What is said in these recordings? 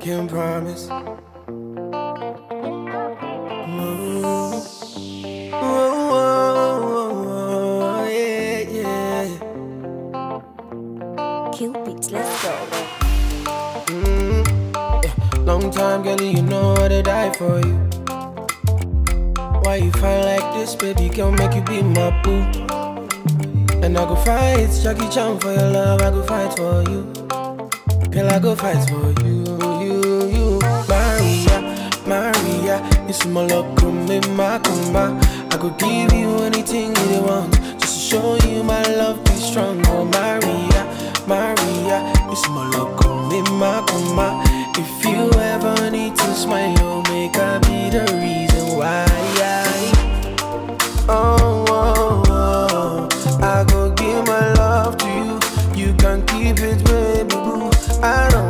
King Promise. Ooh. Ooh, yeah, yeah. Cupid, let's go. Mm, yeah. Long time, girl, you know I would die for you. Why you fight like this, baby? Girl, make you be my boo. And I go fight, Jackie Chan for your love. I go fight for you. Girl, I go fight for you. It's my love, come in my come I could give you anything you want, just to show you my love be strong. Oh, Maria, Maria, it's my love, come in my come If you ever need to smile, oh, make I be the reason why. Oh, oh, oh, I go give my love to you. You can keep it, baby boo. I don't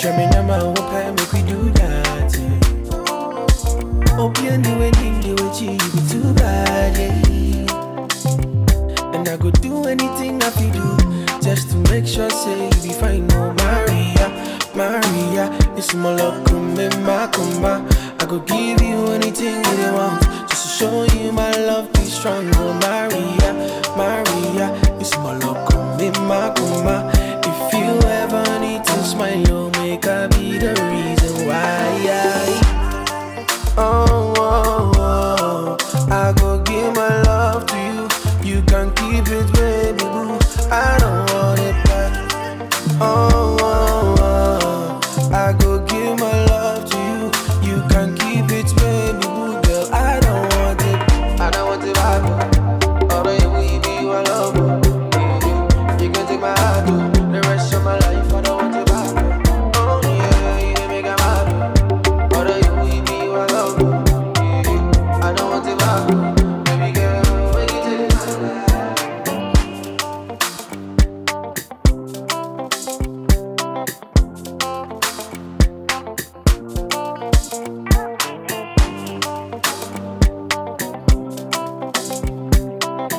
Show me now my open, make we do that. Hope you do anything you be too bad, yeah. And I go do anything I feel do just to make sure say you be fine. Oh Maria, Maria, it's my love come my come I go give you anything you want just to show you my love be strong. Oh Maria, Maria, it's my love come my come you can keep it, baby. I don't want it back. Oh.